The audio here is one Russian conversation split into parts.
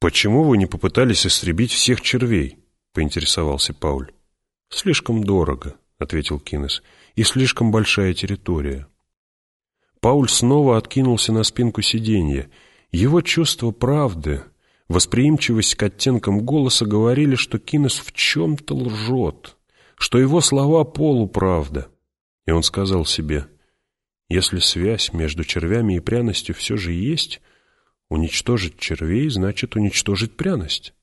«Почему вы не попытались истребить всех червей?» — поинтересовался Пауль. «Слишком дорого», — ответил Кинес, — «и слишком большая территория». Пауль снова откинулся на спинку сиденья. Его чувство правды, восприимчивость к оттенкам голоса говорили, что Кинес в чем-то лжет, что его слова полуправда. И он сказал себе, если связь между червями и пряностью все же есть, уничтожить червей значит уничтожить пряность.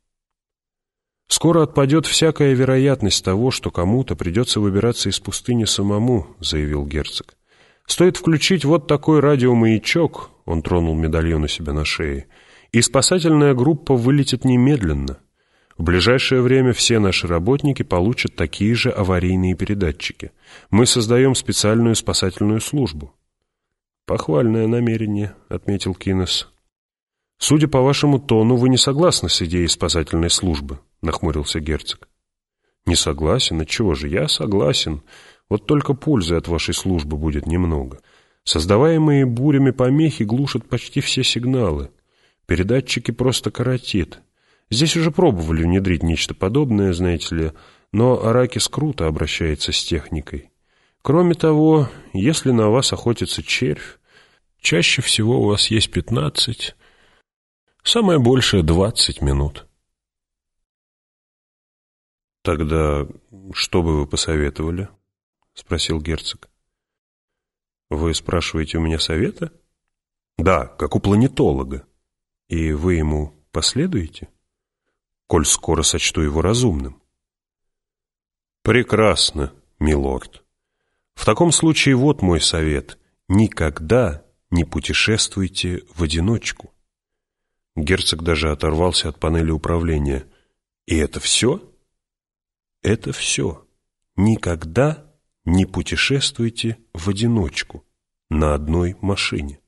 «Скоро отпадет всякая вероятность того, что кому-то придется выбираться из пустыни самому», — заявил герцог. «Стоит включить вот такой радиомаячок», — он тронул медальон у себя на шее, «и спасательная группа вылетит немедленно. В ближайшее время все наши работники получат такие же аварийные передатчики. Мы создаем специальную спасательную службу». «Похвальное намерение», — отметил Кинес. «Судя по вашему тону, вы не согласны с идеей спасательной службы», — нахмурился герцог. «Не согласен? Отчего же? Я согласен. Вот только пользы от вашей службы будет немного. Создаваемые бурями помехи глушат почти все сигналы. Передатчики просто коротит. Здесь уже пробовали внедрить нечто подобное, знаете ли, но Аракис круто обращается с техникой. Кроме того, если на вас охотится червь, чаще всего у вас есть пятнадцать, самое большее двадцать минут. «Тогда что бы вы посоветовали?» — спросил герцог. «Вы спрашиваете у меня совета?» «Да, как у планетолога. И вы ему последуете?» «Коль скоро сочту его разумным». «Прекрасно, милорд. В таком случае вот мой совет. Никогда не путешествуйте в одиночку». Герцог даже оторвался от панели управления. «И это все?» это все. Никогда не путешествуйте в одиночку на одной машине.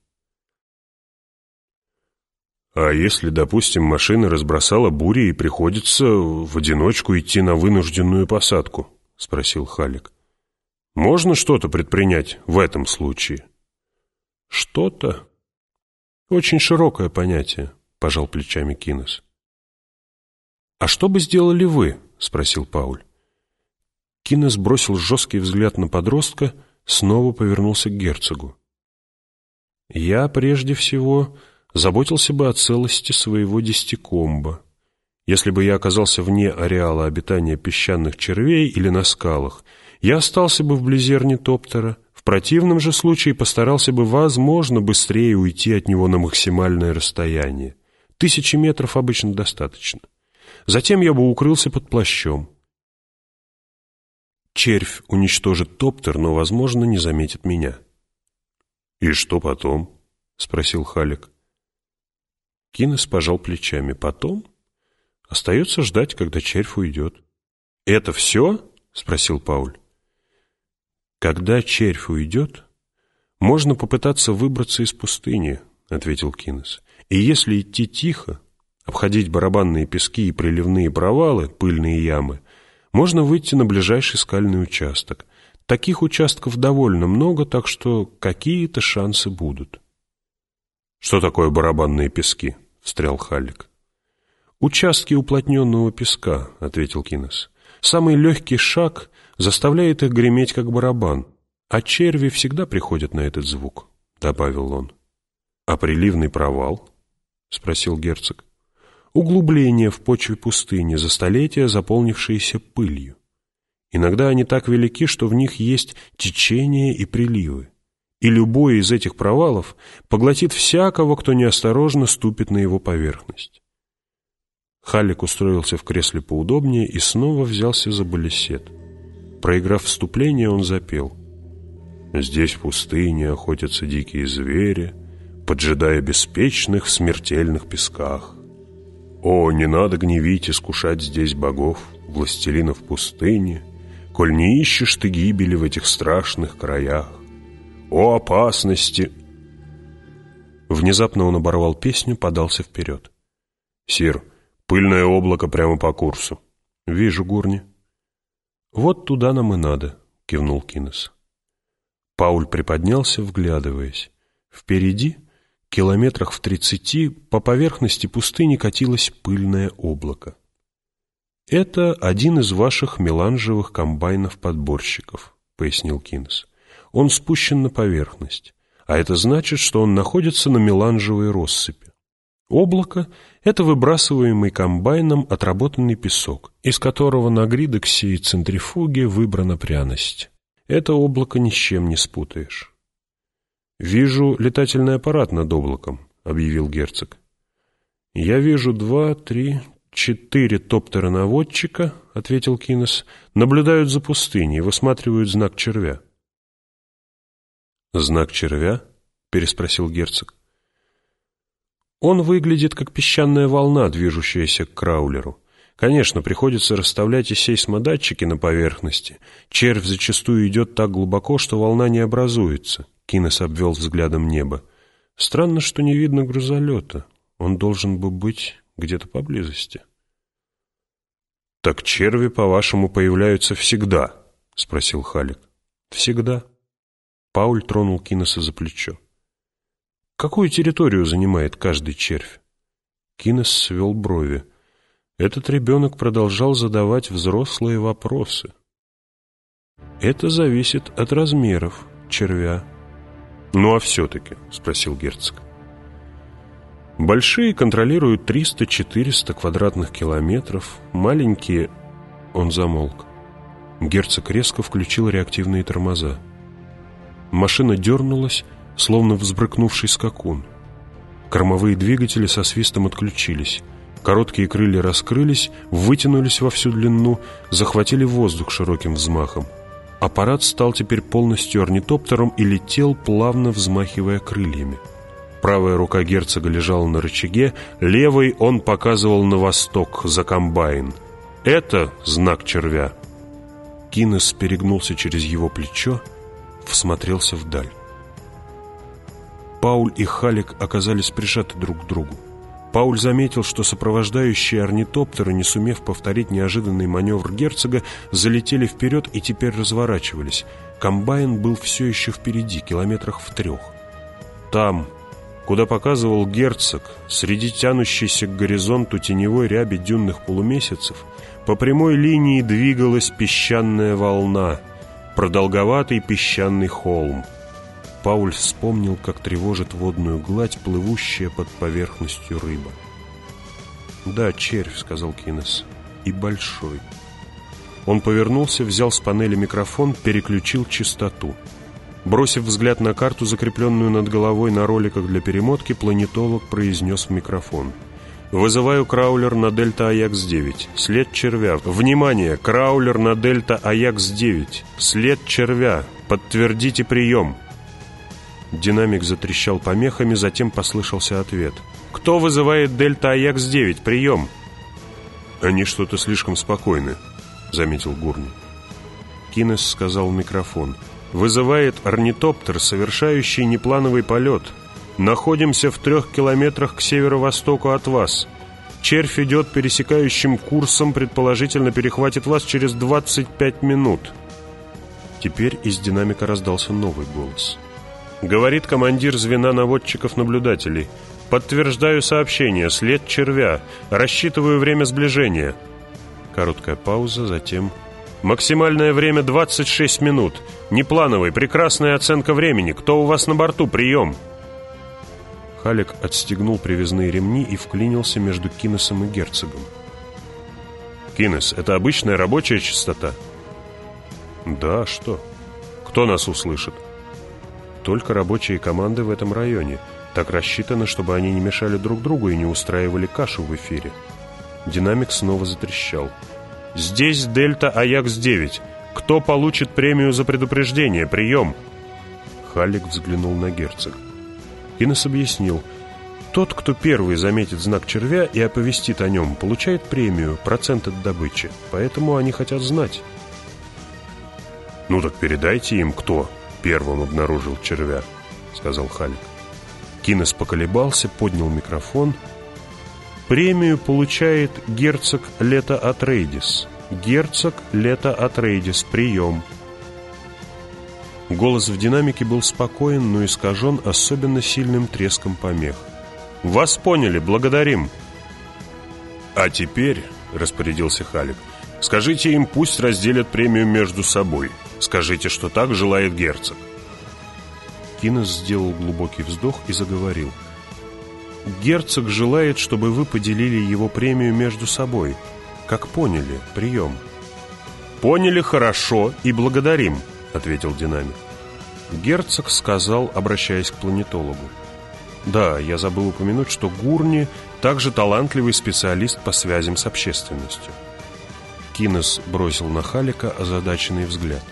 А если, допустим, машина разбросала бури и приходится в одиночку идти на вынужденную посадку? Спросил Халик. Можно что-то предпринять в этом случае? Что-то? Очень широкое понятие, пожал плечами Кинес. А что бы сделали вы? Спросил Пауль. Кинес бросил жесткий взгляд на подростка, снова повернулся к герцогу. «Я, прежде всего, заботился бы о целости своего десятикомба. Если бы я оказался вне ареала обитания песчаных червей или на скалах, я остался бы вблизи орнитоптера, в противном же случае постарался бы, возможно, быстрее уйти от него на максимальное расстояние. Тысячи метров обычно достаточно. Затем я бы укрылся под плащом. Червь уничтожит топтер, но, возможно, не заметит меня. «И что потом?» — спросил Халик. Кинес пожал плечами. «Потом? Остается ждать, когда червь уйдет». «Это все?» — спросил Пауль. «Когда червь уйдет, можно попытаться выбраться из пустыни», — ответил Кинес. «И если идти тихо, обходить барабанные пески и приливные провалы, пыльные ямы, можно выйти на ближайший скальный участок. Таких участков довольно много, так что какие-то шансы будут. «Что такое барабанные пески?» — встрял Халик. «Участки уплотненного песка», — ответил Кинес. «Самый легкий шаг заставляет их греметь, как барабан, а черви всегда приходят на этот звук», — добавил он. «А приливный провал?» — спросил герцог углубления в почве пустыни, за столетия заполнившиеся пылью. Иногда они так велики, что в них есть течения и приливы. И любой из этих провалов поглотит всякого, кто неосторожно ступит на его поверхность. Халик устроился в кресле поудобнее и снова взялся за балесет. Проиграв вступление, он запел. «Здесь в пустыне охотятся дикие звери, поджидая беспечных в смертельных песках. О, не надо гневить, искушать здесь богов, властелинов пустыни, Коль не ищешь ты гибели в этих страшных краях. О, опасности! Внезапно он оборвал песню, подался вперед. «Сир, пыльное облако прямо по курсу». «Вижу, Гурни». «Вот туда нам и надо», — кивнул Кинес. Пауль приподнялся, вглядываясь. Впереди Километрах в тридцати по поверхности пустыни катилось пыльное облако. «Это один из ваших меланжевых комбайнов-подборщиков», — пояснил Кинес. «Он спущен на поверхность, а это значит, что он находится на меланжевой россыпи. Облако — это выбрасываемый комбайном отработанный песок, из которого на гридоксе и центрифуге выбрана пряность. Это облако ни с чем не спутаешь». «Вижу летательный аппарат над облаком», — объявил герцог. «Я вижу два, три, «Четыре топтера-наводчика», — ответил Кинес, — «наблюдают за пустыней, высматривают знак червя». «Знак червя?» — переспросил герцог. «Он выглядит как песчаная волна, движущаяся к краулеру. Конечно, приходится расставлять и сейсмодатчики на поверхности. Червь зачастую идет так глубоко, что волна не образуется». Кинес обвел взглядом небо. «Странно, что не видно грузолета. Он должен бы быть где-то поблизости». «Так черви, по-вашему, появляются всегда?» — спросил Халик. «Всегда». Пауль тронул Кинеса за плечо. «Какую территорию занимает каждый червь?» Кинес свел брови. Этот ребенок продолжал задавать взрослые вопросы. «Это зависит от размеров червя». «Ну а все-таки?» — спросил герцог. Большие контролируют 300-400 квадратных километров, маленькие... Он замолк. Герцог резко включил реактивные тормоза. Машина дернулась, словно взбрыкнувший скакун. Кормовые двигатели со свистом отключились. Короткие крылья раскрылись, вытянулись во всю длину, захватили воздух широким взмахом. Аппарат стал теперь полностью орнитоптером и летел, плавно взмахивая крыльями. Правая рука герцога лежала на рычаге, левой он показывал на восток, за комбайн. Это знак червя. Кинес перегнулся через его плечо, всмотрелся вдаль. Пауль и Халик оказались прижаты друг к другу. Пауль заметил, что сопровождающие орнитоптеры, не сумев повторить неожиданный маневр герцога, залетели вперед и теперь разворачивались. Комбайн был все еще впереди, километрах в трех. Там, куда показывал герцог, среди тянущейся к горизонту теневой ряби дюнных полумесяцев, по прямой линии двигалась песчаная волна, продолговатый песчаный холм. Пауль вспомнил, как тревожит водную гладь, плывущая под поверхностью рыба. «Да, червь», — сказал Кинес, — «и большой». Он повернулся, взял с панели микрофон, переключил частоту — Бросив взгляд на карту, закрепленную над головой на роликах для перемотки, планетолог произнес в микрофон. «Вызываю краулер на Дельта Аякс-9. След червя. Внимание! Краулер на Дельта Аякс-9. След червя. Подтвердите прием!» Динамик затрещал помехами, затем послышался ответ. «Кто вызывает Дельта Аякс-9? Прием!» «Они что-то слишком спокойны», — заметил Гурни. Кинес сказал в микрофон — Вызывает орнитоптер, совершающий неплановый полет. Находимся в трех километрах к северо-востоку от вас. Червь идет пересекающим курсом, предположительно перехватит вас через 25 минут. Теперь из динамика раздался новый голос. Говорит командир звена наводчиков-наблюдателей. Подтверждаю сообщение. След червя. Рассчитываю время сближения. Короткая пауза, затем Максимальное время 26 минут. Неплановый, прекрасная оценка времени. Кто у вас на борту? Прием!» Халек отстегнул привязные ремни и вклинился между Кинесом и герцогом. «Кинес, это обычная рабочая частота?» «Да, что? Кто нас услышит?» «Только рабочие команды в этом районе. Так рассчитано, чтобы они не мешали друг другу и не устраивали кашу в эфире». Динамик снова затрещал. «Здесь Дельта Аякс-9. Кто получит премию за предупреждение? Прием!» Халик взглянул на герцога. Инес объяснил. «Тот, кто первый заметит знак червя и оповестит о нем, получает премию, процент от добычи. Поэтому они хотят знать». «Ну так передайте им, кто первым обнаружил червя», — сказал Халик. Кинес поколебался, поднял микрофон — Премию получает герцог Лето Атрейдис. Герцог Лето Атрейдис. Прием. Голос в динамике был спокоен, но искажен особенно сильным треском помех. «Вас поняли, благодарим!» «А теперь», — распорядился Халик, — «скажите им, пусть разделят премию между собой. Скажите, что так желает герцог». Кинес сделал глубокий вздох и заговорил. «Герцог желает, чтобы вы поделили его премию между собой. Как поняли, прием». «Поняли хорошо и благодарим», — ответил динамик. Герцог сказал, обращаясь к планетологу. «Да, я забыл упомянуть, что Гурни также талантливый специалист по связям с общественностью». Кинес бросил на Халика озадаченный взгляд.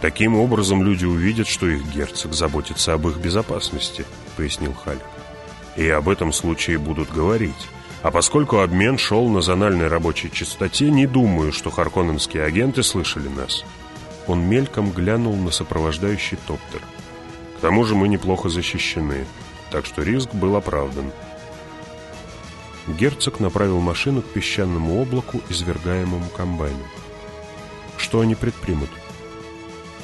«Таким образом люди увидят, что их герцог заботится об их безопасности», — пояснил Халик. «И об этом случае будут говорить». А поскольку обмен шел на зональной рабочей частоте, не думаю, что харконненские агенты слышали нас. Он мельком глянул на сопровождающий топтер. К тому же мы неплохо защищены, так что риск был оправдан. Герцог направил машину к песчаному облаку, извергаемому комбайном. Что они предпримут?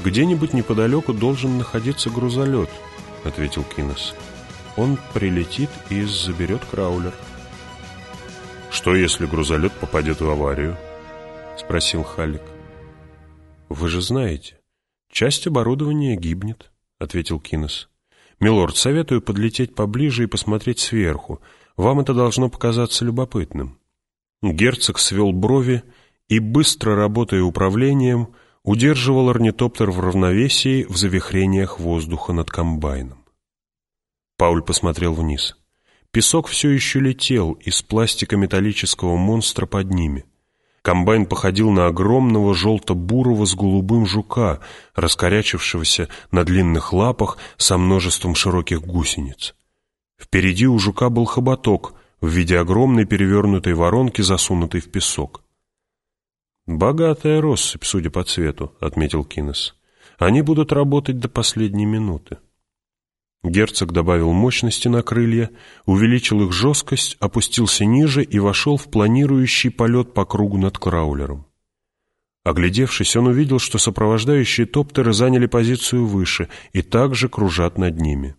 «Где-нибудь неподалеку должен находиться грузолет», — ответил Кинес. «Он прилетит и заберет краулер». «Что, если грузолет попадет в аварию?» — спросил Халик. «Вы же знаете, часть оборудования гибнет», — ответил Кинес. «Милорд, советую подлететь поближе и посмотреть сверху. Вам это должно показаться любопытным». Герцог свел брови и, быстро работая управлением, удерживал орнитоптер в равновесии в завихрениях воздуха над комбайном. Пауль посмотрел вниз. Песок все еще летел из пластика металлического монстра под ними. Комбайн походил на огромного желто-бурого с голубым жука, раскорячившегося на длинных лапах со множеством широких гусениц. Впереди у жука был хоботок в виде огромной перевернутой воронки, засунутой в песок. «Богатая россыпь, судя по цвету», — отметил Кинес. «Они будут работать до последней минуты». Герцог добавил мощности на крылья, увеличил их жесткость, опустился ниже и вошел в планирующий полет по кругу над краулером. Оглядевшись, он увидел, что сопровождающие топтеры заняли позицию выше и также кружат над ними.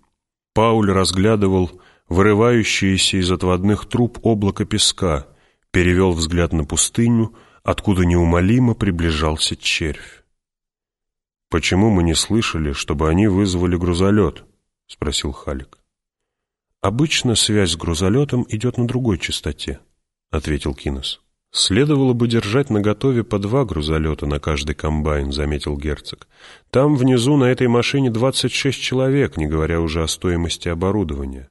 Пауль разглядывал вырывающееся из отводных труб облако песка, перевел взгляд на пустыню, откуда неумолимо приближался червь. «Почему мы не слышали, чтобы они вызвали грузолет?» — спросил Халик. «Обычно связь с грузолетом идет на другой частоте», — ответил Кинес. «Следовало бы держать наготове по два грузолета на каждый комбайн», — заметил герцог. «Там внизу на этой машине 26 человек, не говоря уже о стоимости оборудования.